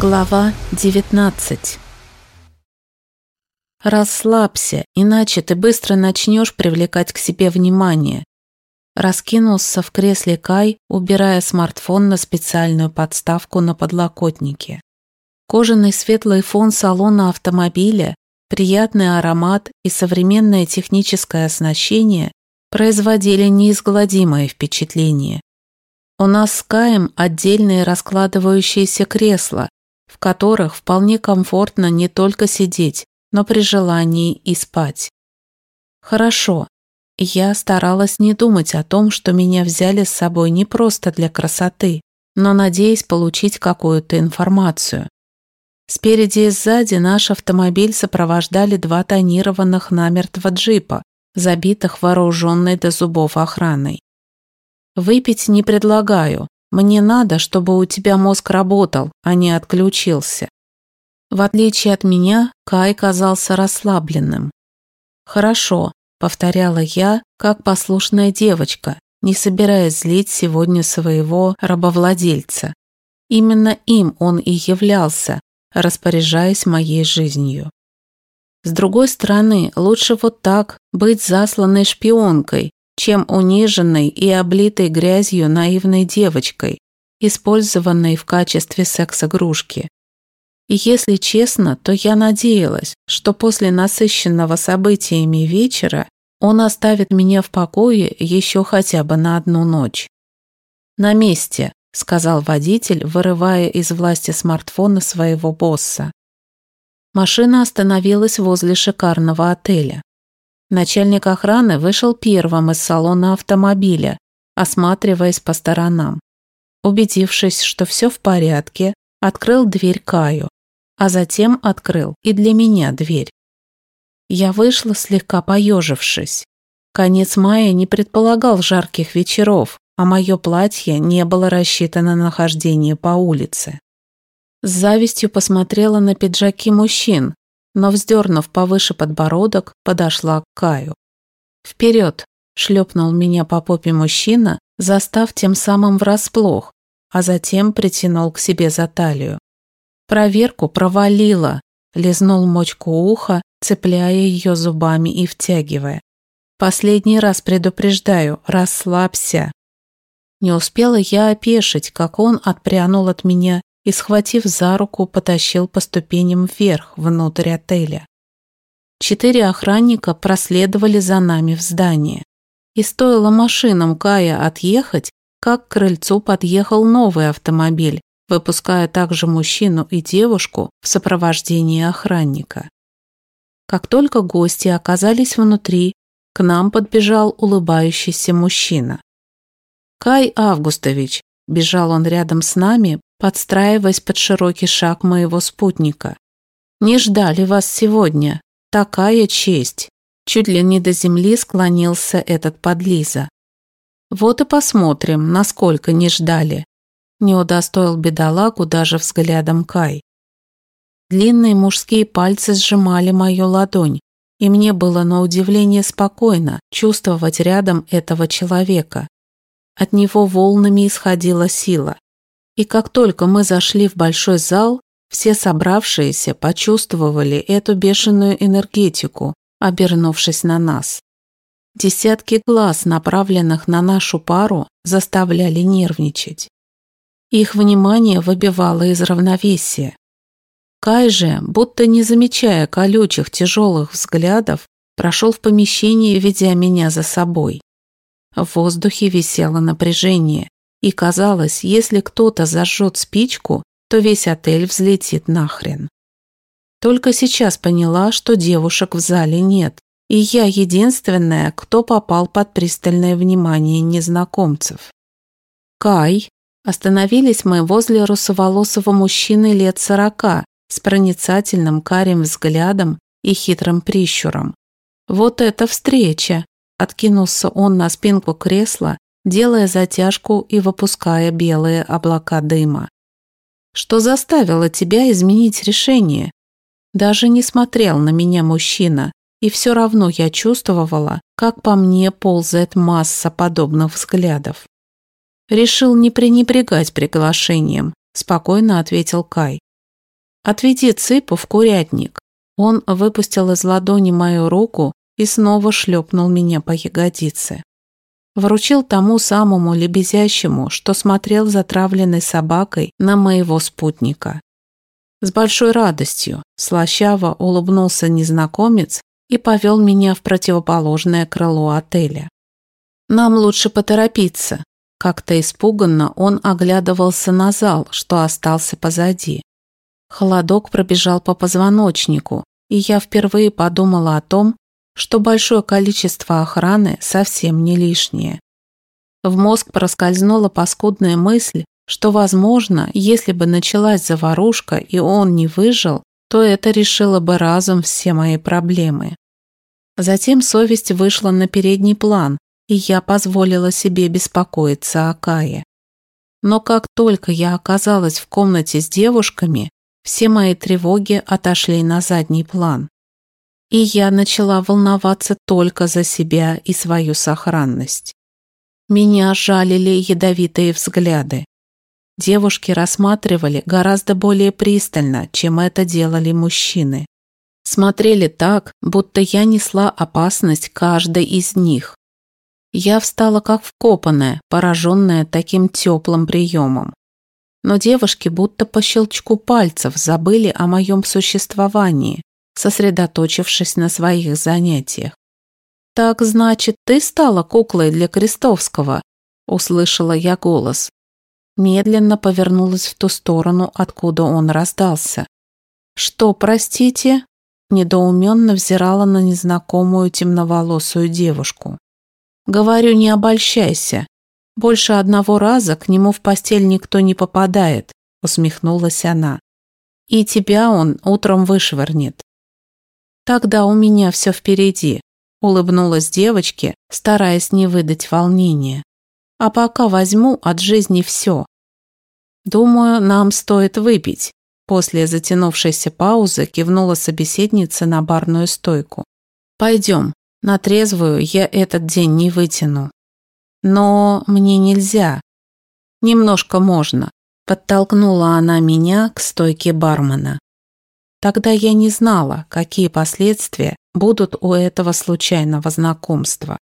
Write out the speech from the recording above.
Глава 19 Расслабься, иначе ты быстро начнешь привлекать к себе внимание. Раскинулся в кресле Кай, убирая смартфон на специальную подставку на подлокотнике. Кожаный светлый фон салона автомобиля, приятный аромат и современное техническое оснащение производили неизгладимое впечатление. У нас с Каем отдельные раскладывающиеся кресла, в которых вполне комфортно не только сидеть, но при желании и спать. Хорошо. Я старалась не думать о том, что меня взяли с собой не просто для красоты, но надеясь получить какую-то информацию. Спереди и сзади наш автомобиль сопровождали два тонированных намертво джипа, забитых вооруженной до зубов охраной. Выпить не предлагаю, мне надо, чтобы у тебя мозг работал, а не отключился. В отличие от меня, Кай казался расслабленным. Хорошо, повторяла я, как послушная девочка, не собираясь злить сегодня своего рабовладельца. Именно им он и являлся, распоряжаясь моей жизнью. С другой стороны, лучше вот так быть засланной шпионкой, чем униженной и облитой грязью наивной девочкой, использованной в качестве секс-игрушки. И если честно, то я надеялась, что после насыщенного событиями вечера он оставит меня в покое еще хотя бы на одну ночь. «На месте», – сказал водитель, вырывая из власти смартфона своего босса. Машина остановилась возле шикарного отеля. Начальник охраны вышел первым из салона автомобиля, осматриваясь по сторонам. Убедившись, что все в порядке, открыл дверь Каю, а затем открыл и для меня дверь. Я вышла, слегка поежившись. Конец мая не предполагал жарких вечеров, а мое платье не было рассчитано на нахождение по улице. С завистью посмотрела на пиджаки мужчин, но, вздернув повыше подбородок, подошла к Каю. «Вперед!» – шлепнул меня по попе мужчина, застав тем самым врасплох, а затем притянул к себе за талию. Проверку провалила, лизнул мочку уха, цепляя ее зубами и втягивая. «Последний раз предупреждаю, расслабься!» Не успела я опешить, как он отпрянул от меня и, схватив за руку, потащил по ступеням вверх, внутрь отеля. Четыре охранника проследовали за нами в здание. И стоило машинам Кая отъехать, как к крыльцу подъехал новый автомобиль, выпуская также мужчину и девушку в сопровождении охранника. Как только гости оказались внутри, к нам подбежал улыбающийся мужчина. «Кай Августович», – бежал он рядом с нами, подстраиваясь под широкий шаг моего спутника. «Не ждали вас сегодня. Такая честь!» Чуть ли не до земли склонился этот подлиза. «Вот и посмотрим, насколько не ждали». Не удостоил бедолагу даже взглядом Кай. Длинные мужские пальцы сжимали мою ладонь, и мне было на удивление спокойно чувствовать рядом этого человека. От него волнами исходила сила. И как только мы зашли в большой зал, все собравшиеся почувствовали эту бешеную энергетику, обернувшись на нас. Десятки глаз, направленных на нашу пару, заставляли нервничать. Их внимание выбивало из равновесия. Кай же, будто не замечая колючих тяжелых взглядов, прошел в помещение, ведя меня за собой. В воздухе висело напряжение, и казалось, если кто-то зажжет спичку, то весь отель взлетит нахрен. Только сейчас поняла, что девушек в зале нет, и я единственная, кто попал под пристальное внимание незнакомцев. Кай. Остановились мы возле русоволосого мужчины лет сорока с проницательным карим взглядом и хитрым прищуром. Вот эта встреча! Откинулся он на спинку кресла делая затяжку и выпуская белые облака дыма. «Что заставило тебя изменить решение?» Даже не смотрел на меня мужчина, и все равно я чувствовала, как по мне ползает масса подобных взглядов. «Решил не пренебрегать приглашением», – спокойно ответил Кай. Отведи цыпу в курятник». Он выпустил из ладони мою руку и снова шлепнул меня по ягодице. Вручил тому самому лебезящему, что смотрел затравленной собакой на моего спутника. С большой радостью слащаво улыбнулся незнакомец и повел меня в противоположное крыло отеля. «Нам лучше поторопиться», как-то испуганно он оглядывался на зал, что остался позади. Холодок пробежал по позвоночнику, и я впервые подумала о том, что большое количество охраны совсем не лишнее. В мозг проскользнула паскудная мысль, что, возможно, если бы началась заварушка и он не выжил, то это решило бы разом все мои проблемы. Затем совесть вышла на передний план, и я позволила себе беспокоиться о Кае. Но как только я оказалась в комнате с девушками, все мои тревоги отошли на задний план. И я начала волноваться только за себя и свою сохранность. Меня жалили ядовитые взгляды. Девушки рассматривали гораздо более пристально, чем это делали мужчины. Смотрели так, будто я несла опасность каждой из них. Я встала как вкопанная, пораженная таким теплым приемом. Но девушки будто по щелчку пальцев забыли о моем существовании, сосредоточившись на своих занятиях. «Так, значит, ты стала куклой для Крестовского?» – услышала я голос. Медленно повернулась в ту сторону, откуда он раздался. «Что, простите?» – недоуменно взирала на незнакомую темноволосую девушку. Говорю, не обольщайся. Больше одного раза к нему в постель никто не попадает, усмехнулась она. И тебя он утром вышвырнет. Тогда у меня все впереди, улыбнулась девочке, стараясь не выдать волнения. А пока возьму от жизни все. Думаю, нам стоит выпить. После затянувшейся паузы кивнула собеседница на барную стойку. Пойдем, на трезвую я этот день не вытяну. Но мне нельзя. Немножко можно. Подтолкнула она меня к стойке бармена. Тогда я не знала, какие последствия будут у этого случайного знакомства.